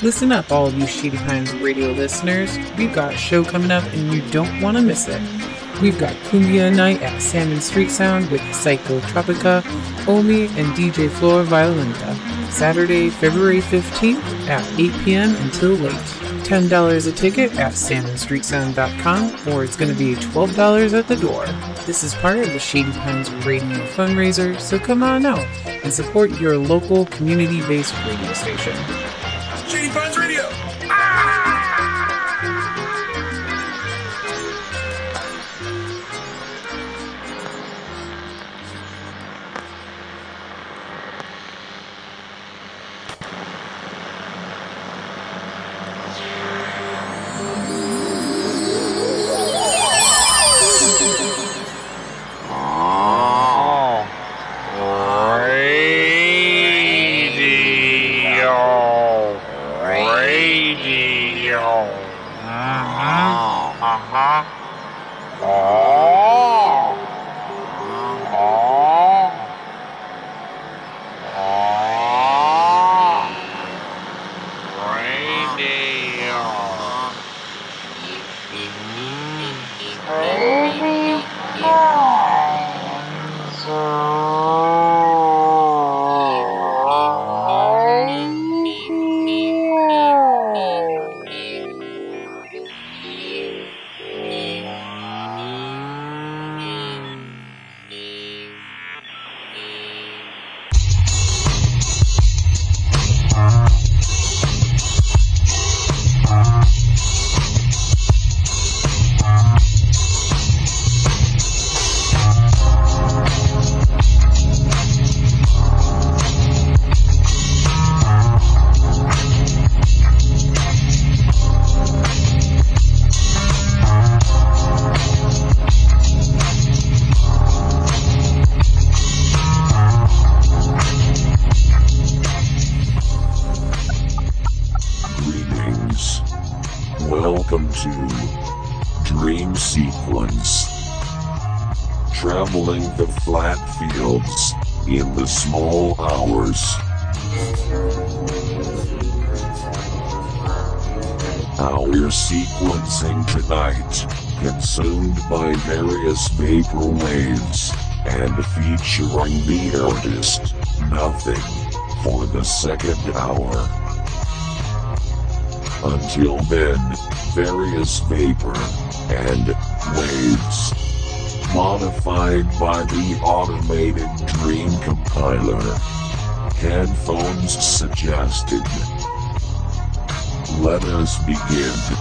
Listen up, all of you Shady Pines radio listeners. We've got a show coming up and you don't want to miss it. We've got Cumbia Night at Salmon Street Sound with Psycho Tropica, Omi, and DJ Flor Violenta. Saturday, February 15th at 8 p.m. until late. $10 a ticket at salmonstreetsound.com or it's going to be $12 at the door. This is part of the Shady Pines Radio fundraiser, so come on out and support your local community based radio station. Various vapor waves, and featuring the artist, Nothing, for the second hour. Until then, various vapor and waves. Modified by the automated Dream Compiler. Headphones suggested. Let us begin.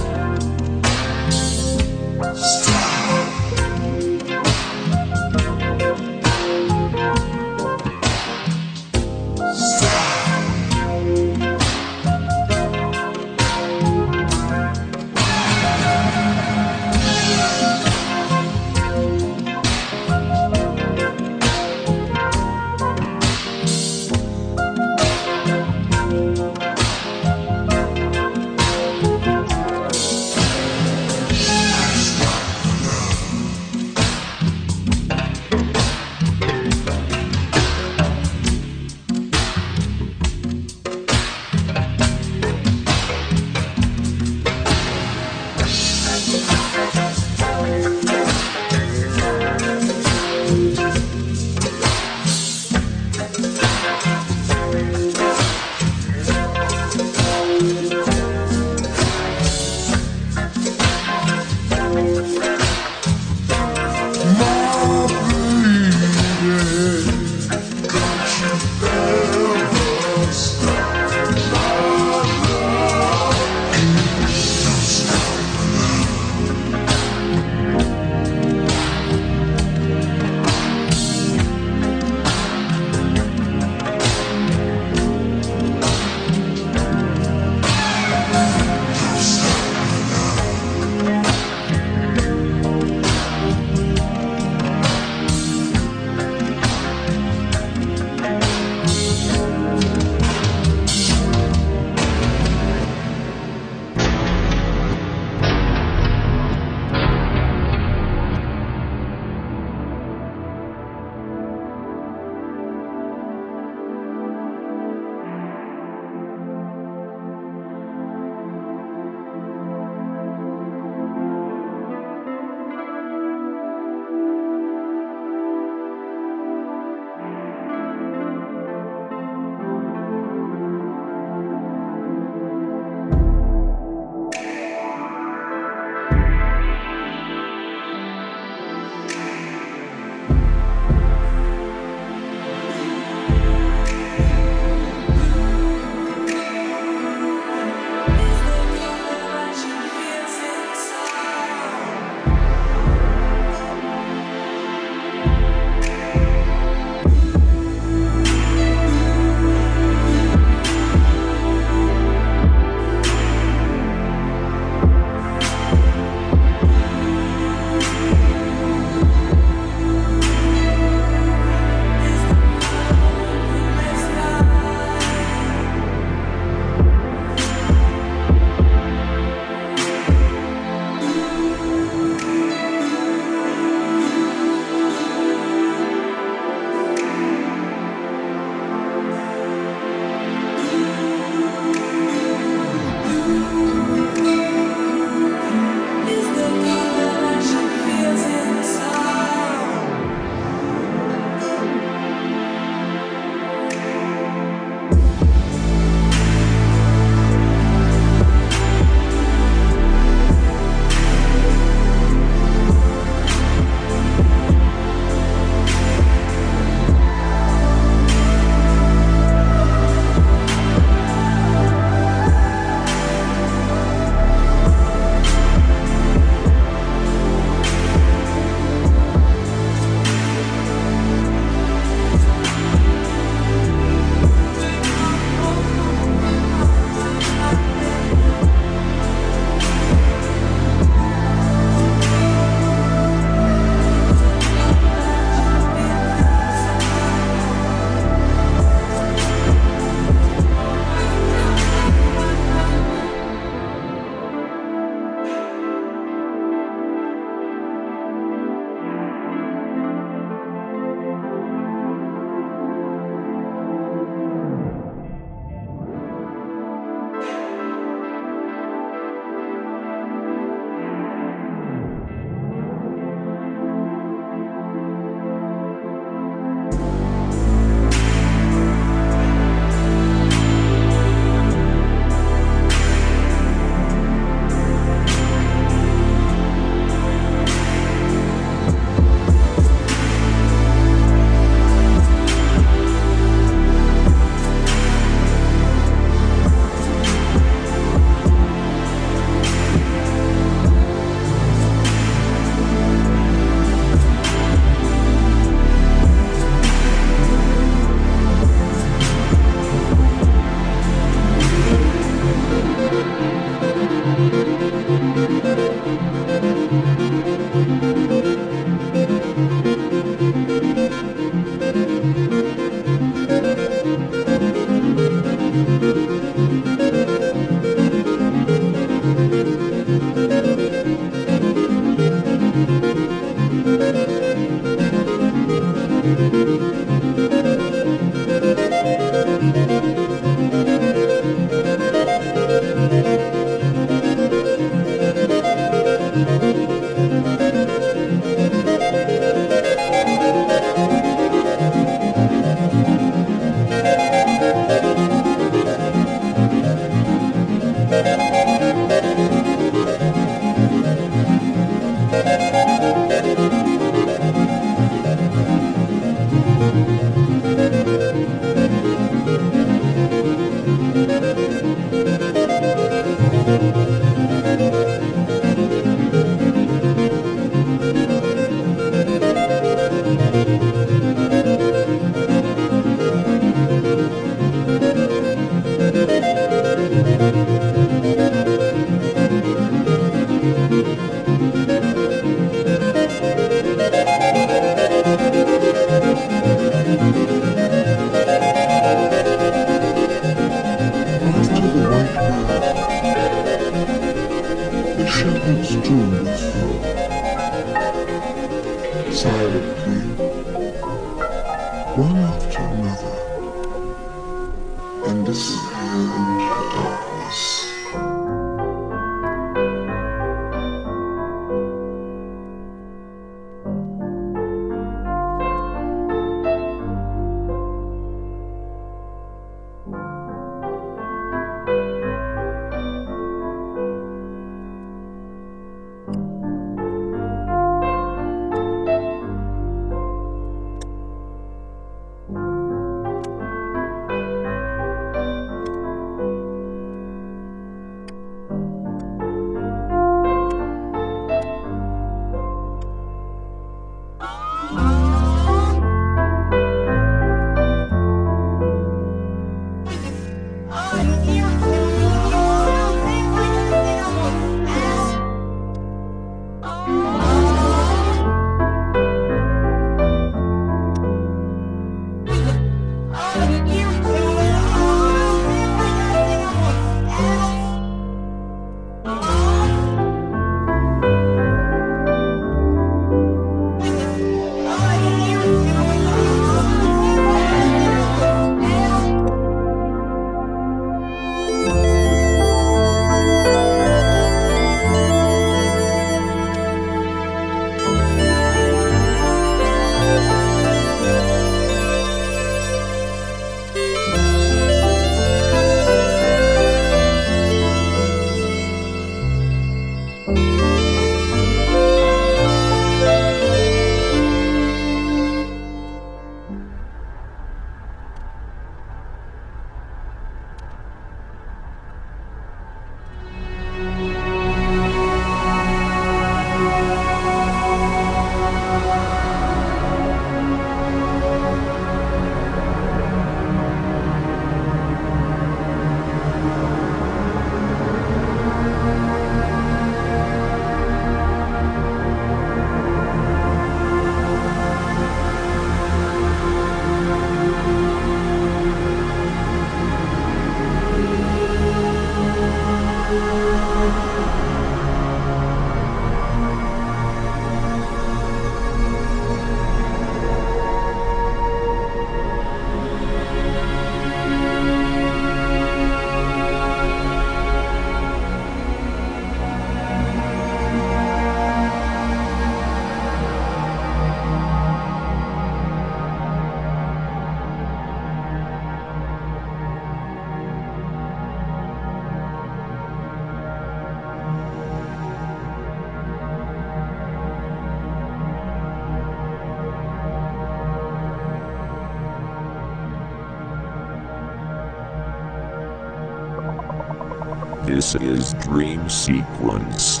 Is Dream Sequence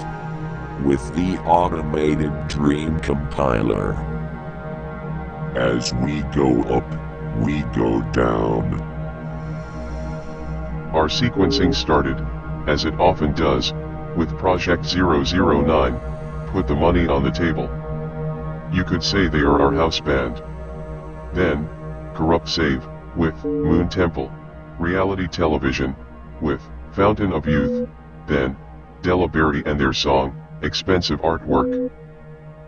with the automated Dream Compiler. As we go up, we go down. Our sequencing started, as it often does, with Project 009. Put the money on the table. You could say they are our house band. Then, Corrupt Save, with Moon Temple. Reality Television, with Fountain of Youth. Then, Delaberry and their song, Expensive Artwork.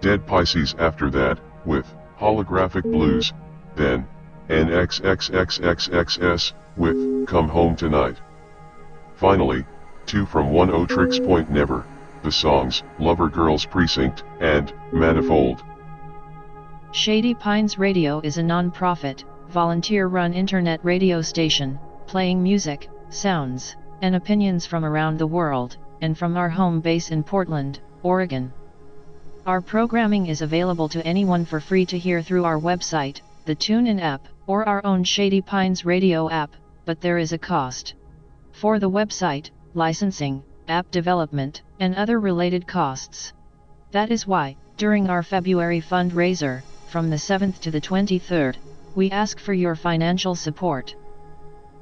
Dead Pisces after that, with Holographic Blues. Then, NXXXXXS, with Come Home Tonight. Finally, two from Oneohtrix Point Never, the songs Lover Girls Precinct and Manifold. Shady Pines Radio is a non-profit, volunteer-run internet radio station, playing music, sounds, and opinions from around the world, and from our home base in Portland, Oregon. Our programming is available to anyone for free to hear through our website, the TuneIn app, or our own Shady Pines radio app, but there is a cost. For the website, licensing, app development, and other related costs. That is why, during our February fundraiser, from the 7th to the 23rd, we ask for your financial support.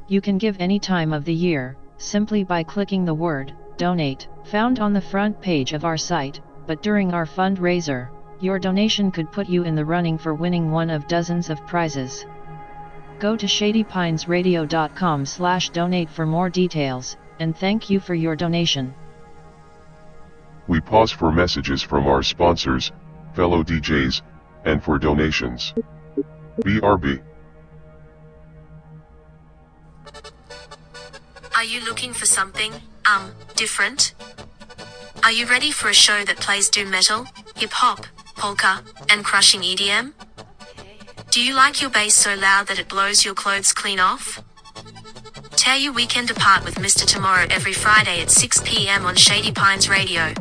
You can give any time of the year, simply by clicking the word, donate, found on the front page of our site, but during our fundraiser, your donation could put you in the running for winning one of dozens of prizes. Go to shadypinesradio.com slash donate for more details, and thank you for your donation. We pause for messages from our sponsors, fellow DJs, and for donations. BRB. Are you looking for something, um, different? Are you ready for a show that plays doom metal, hip hop, polka, and crushing EDM? Do you like your bass so loud that it blows your clothes clean off? Tear your weekend apart with Mr. Tomorrow every Friday at 6 p.m. on Shady Pines Radio.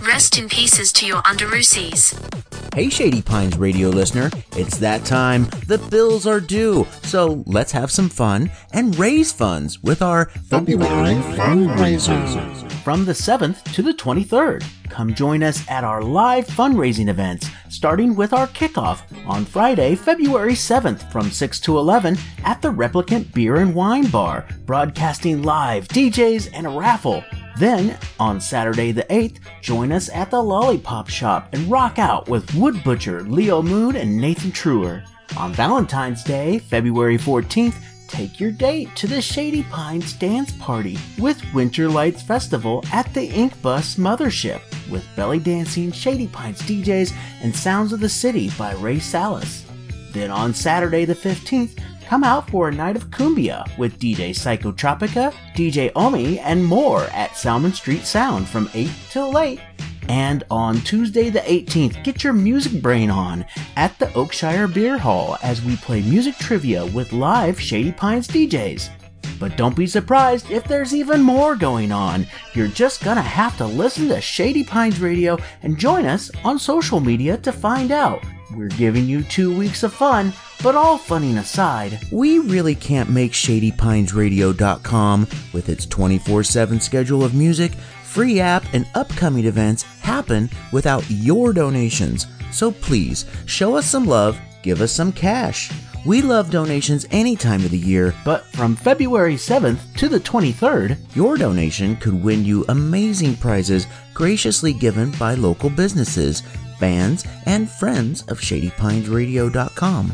Rest in pieces to your underoosies. Hey, Shady Pines radio listener, it's that time. The bills are due, so let's have some fun and raise funds with our February fundraiser. from the 7th to the 23rd. Come join us at our live fundraising events, starting with our kickoff on Friday, February 7th from 6 to 11 at the Replicant Beer and Wine Bar, broadcasting live, DJs, and a raffle. Then, on Saturday the 8th, join us at the Lollipop Shop and rock out with Wood Butcher, Leo Moon, and Nathan Truer. On Valentine's Day, February 14th, take your date to the Shady Pines Dance Party with Winter Lights Festival at the Ink Bus Mothership with belly dancing, Shady Pines DJs, and Sounds of the City by Ray Salas. Then on Saturday the 15th, come out for a night of cumbia with DJ Psychotropica, DJ Omi, and more at Salmon Street Sound from 8 till late. And on Tuesday the 18th, get your music brain on at the Oakshire Beer Hall as we play music trivia with live Shady Pines DJs. But don't be surprised if there's even more going on. You're just gonna have to listen to Shady Pines Radio and join us on social media to find out. We're giving you two weeks of fun, but all funning aside, we really can't make ShadyPinesRadio.com with its 24 7 schedule of music, free app, and upcoming events happen without your donations. So please, show us some love, give us some cash. We love donations any time of the year, but from February 7th to the 23rd, your donation could win you amazing prizes graciously given by local businesses, fans, and friends of ShadyPinesRadio.com.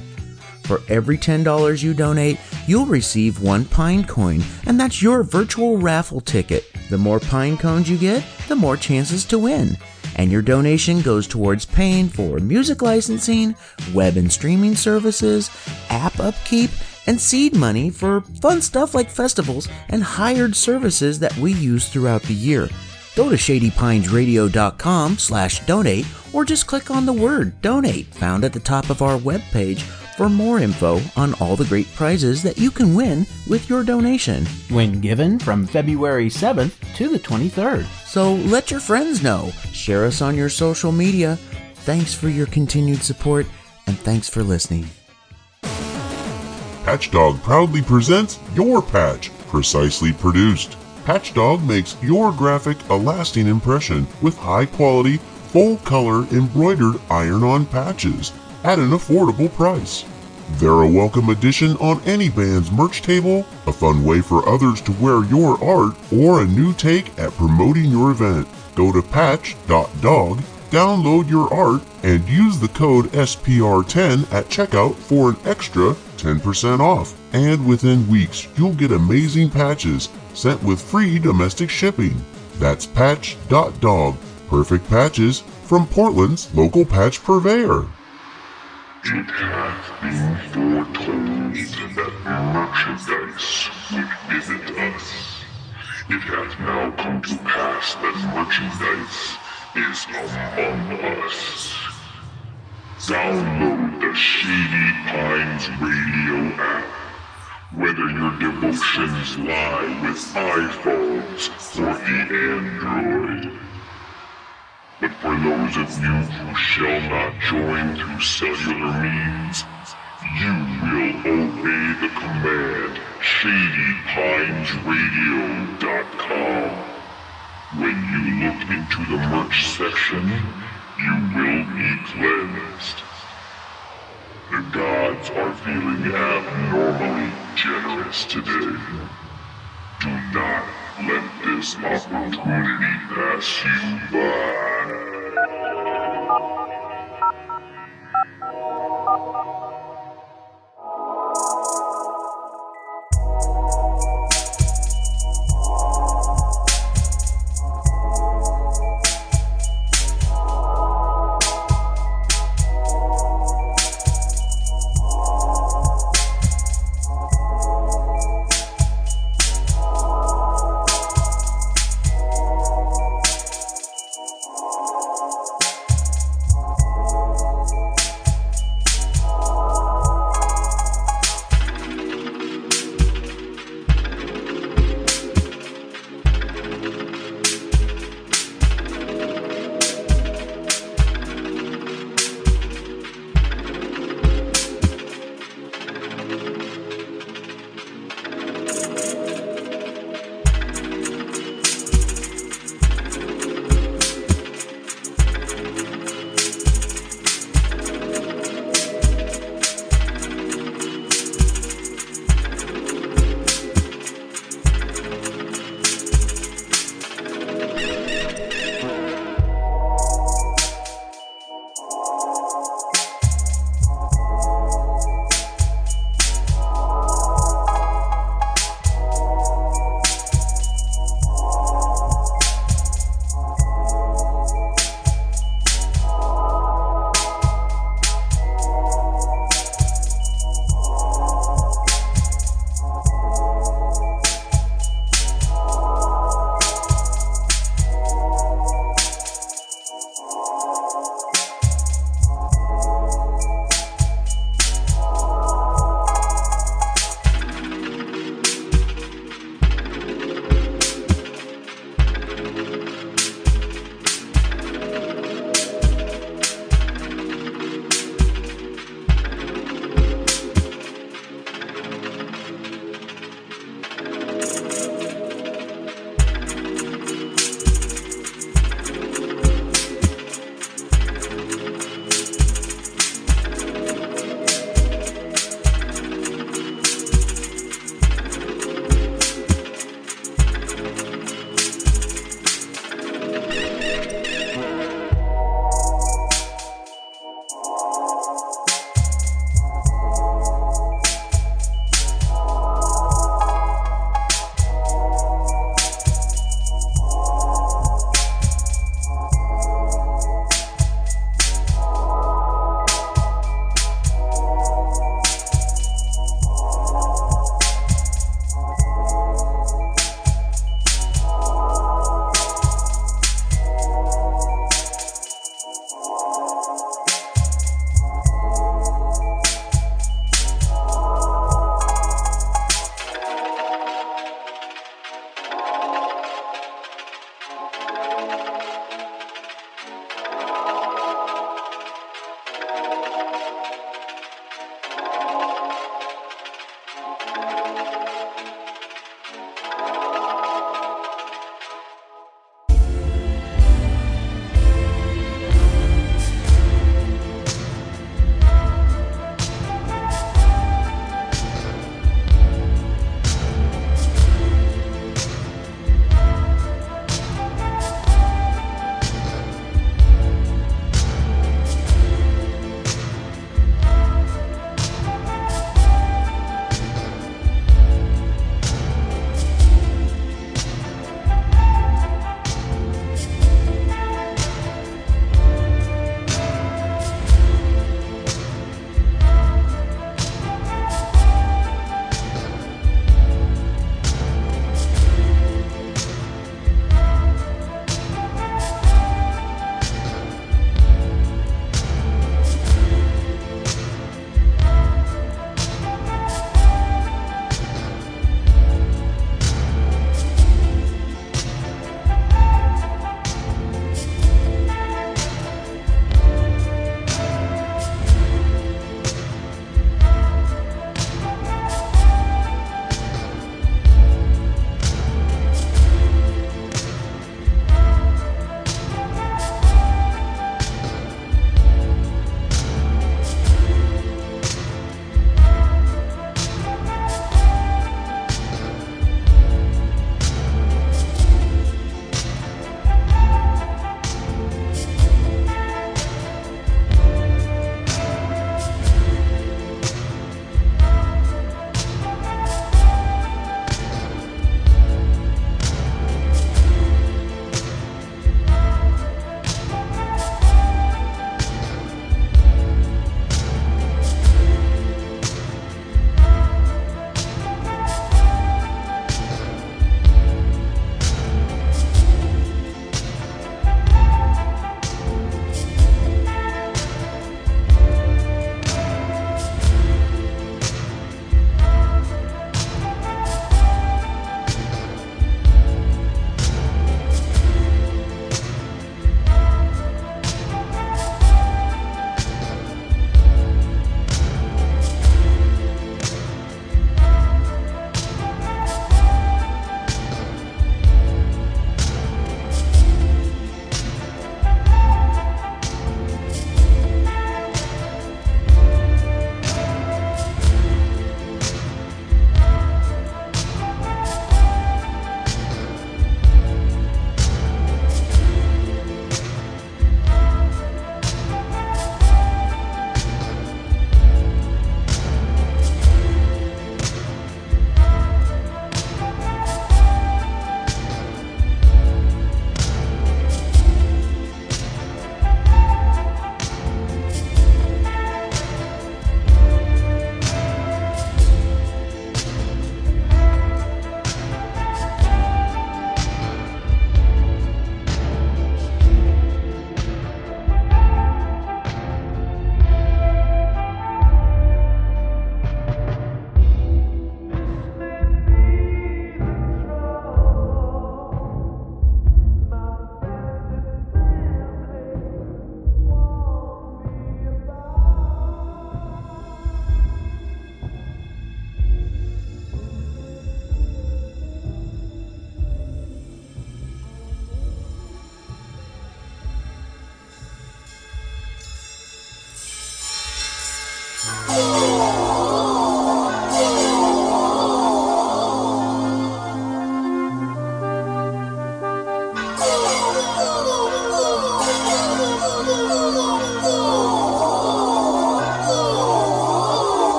For every $10 you donate, you'll receive one Pine coin, and that's your virtual raffle ticket. The more Pine cones you get, the more chances to win. And your donation goes towards paying for music licensing, web and streaming services, app upkeep, and seed money for fun stuff like festivals and hired services that we use throughout the year. Go to shadypinesradio.com slash donate or just click on the word donate found at the top of our webpage for more info on all the great prizes that you can win with your donation. When given from February 7th to the 23rd. So let your friends know. Share us on your social media. Thanks for your continued support and thanks for listening. Patchdog proudly presents Your Patch, precisely produced. Patchdog makes your graphic a lasting impression with high quality, full color embroidered iron on patches at an affordable price. They're a welcome addition on any band's merch table, a fun way for others to wear your art, or a new take at promoting your event. Go to patch.dog, download your art, and use the code SPR10 at checkout for an extra 10% off. And within weeks, you'll get amazing patches sent with free domestic shipping. That's patch.dog. Perfect patches from Portland's local patch purveyor. It has been foretold that merchandise would visit us. It hath now come to pass that merchandise is among us. Download the Shady Pines Radio app. Whether your devotions lie with iPhones or the Android. But for those of you who shall not join through cellular means, you will obey the command ShadyPinesRadio.com. When you look into the merch section, you will be cleansed. The gods are feeling abnormally generous today. Do not let this opportunity pass you by.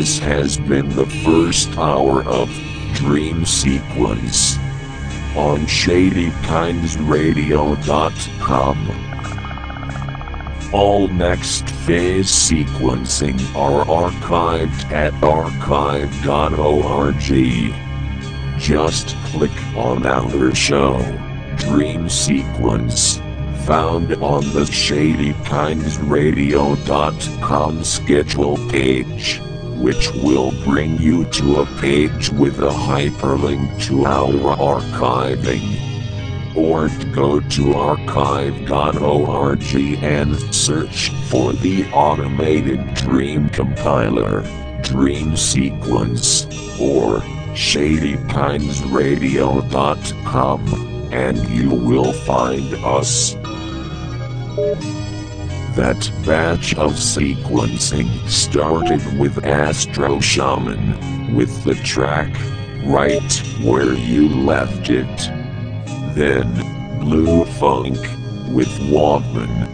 This has been the first hour of Dream Sequence on ShadyPinesRadio.com. All next phase sequencing are archived at archive.org. Just click on our show, Dream Sequence, found on the ShadyPinesRadio.com schedule page, which will bring you to a page with a hyperlink to our archiving or go to archive.org and search for the automated Dream Compiler, Dream Sequence, or ShadyPinesRadio.com, and you will find us. That batch of sequencing started with Astroshaman, with the track right where you left it. Then, Blu Funk with Walkman,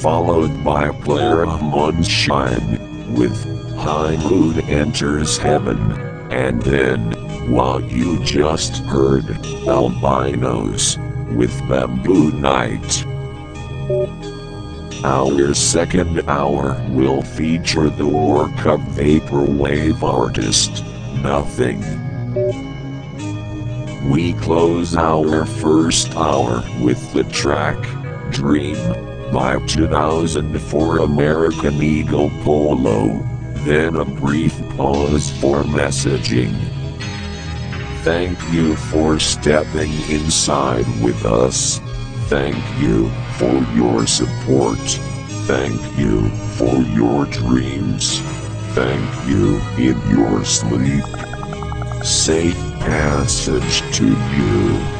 followed by Clara Mondshine with High Moon Enters Heaven, and then, while you just heard Albinos with Bamboo Night. Our second hour will feature the work of Vaporwave artist, Nothing. We close our first hour with the track Dream by 2004 American Eagle Polo, then a brief pause for messaging. Thank you for stepping inside with us. Thank you for your support. Thank you for your dreams. Thank you in your sleep. Safe passage to you.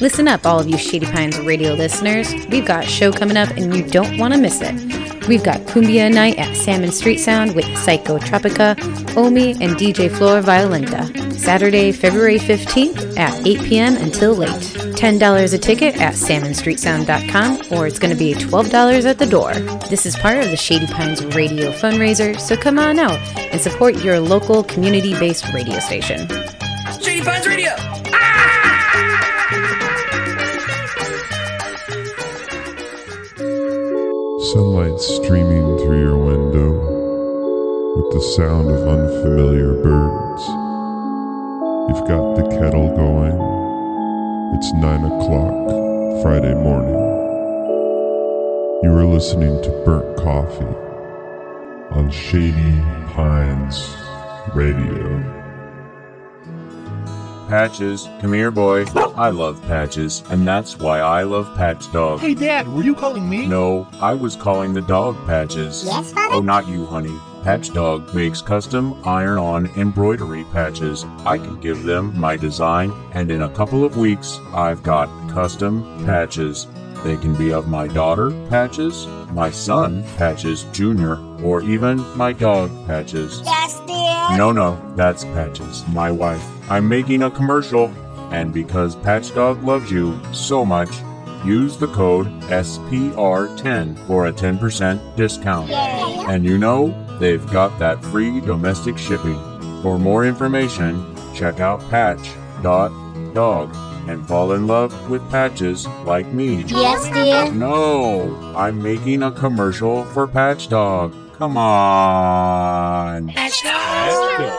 Listen up, all of you Shady Pines radio listeners. We've got a show coming up and you don't want to miss it. We've got Cumbia Night at Salmon Street Sound with Psycho Tropica, Omi, and DJ Flora Violenta. Saturday, February 15th at 8 p.m. until late. $10 a ticket at salmonstreetsound.com or it's going to be $12 at the door. This is part of the Shady Pines radio fundraiser, so come on out and support your local community based radio station. Shady Pines Radio! Sunlight streaming through your window with the sound of unfamiliar birds. You've got the kettle going. It's 9 o'clock Friday morning. You are listening to Burnt Coffee on Shady Pines Radio. Patches, come here, boy. I love Patches, and that's why I love Patch Dog. Hey, Dad, were you calling me? No, I was calling the dog Patches. Yes, Father? Oh, not you, honey. Patch Dog makes custom iron on embroidery patches. I can give them my design, and in a couple of weeks, I've got custom patches. They can be of my daughter, Patches, my son, Patches Jr., or even my dog, Patches. Yes, Dad? No, no, that's Patches, my wife. I'm making a commercial. And because Patch Dog loves you so much, use the code SPR10 for a 10% discount. And you know, they've got that free domestic shipping. For more information, check out patch.dog and fall in love with patches like me. Yes, dear. No, I'm making a commercial for Patch Dog. Come on. Patch Dog.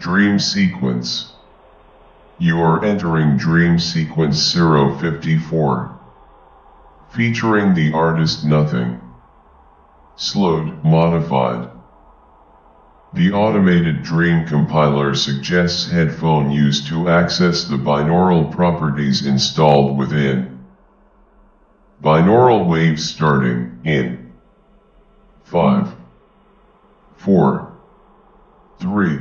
Dream Sequence. You are entering Dream Sequence 054. Featuring the artist Nothing. Slowed, modified. The automated dream compiler suggests headphone use to access the binaural properties installed within. Binaural waves starting in 5, 4, 3,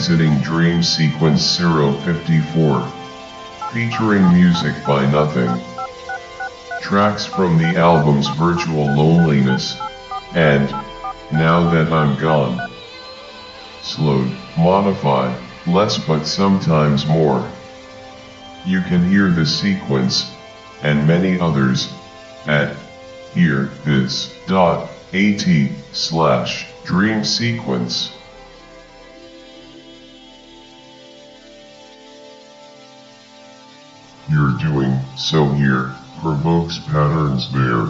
exiting Dream Sequence 054. Featuring music by Nothing. Tracks from the albums Virtual Loneliness and Now That I'm Gone. Slowed, modified, less but sometimes more. You can hear the sequence and many others at at slash dream sequence. You're doing so here provokes patterns there.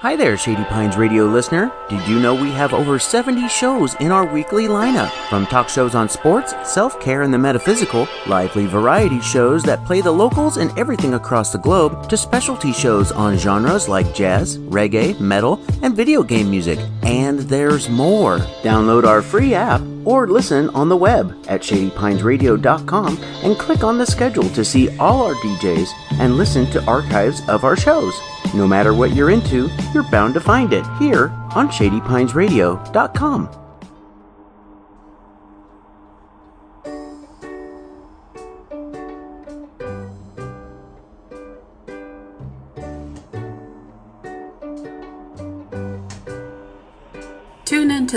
Hi there, Shady Pines radio listener. Did you know we have over 70 shows in our weekly lineup? From talk shows on sports, self care, and the metaphysical, lively variety shows that play the locals and everything across the globe, to specialty shows on genres like jazz, reggae, metal, and video game music. And there's more. Download our free app or listen on the web at shadypinesradio.com and click on the schedule to see all our DJs and listen to archives of our shows. No matter what you're into, you're bound to find it here on shadypinesradio.com.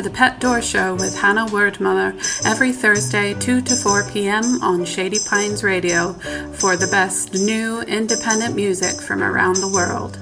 the Pet Door Show with Hannah Wordmuller every Thursday, 2 to 4 p.m. on Shady Pines Radio for the best new independent music from around the world.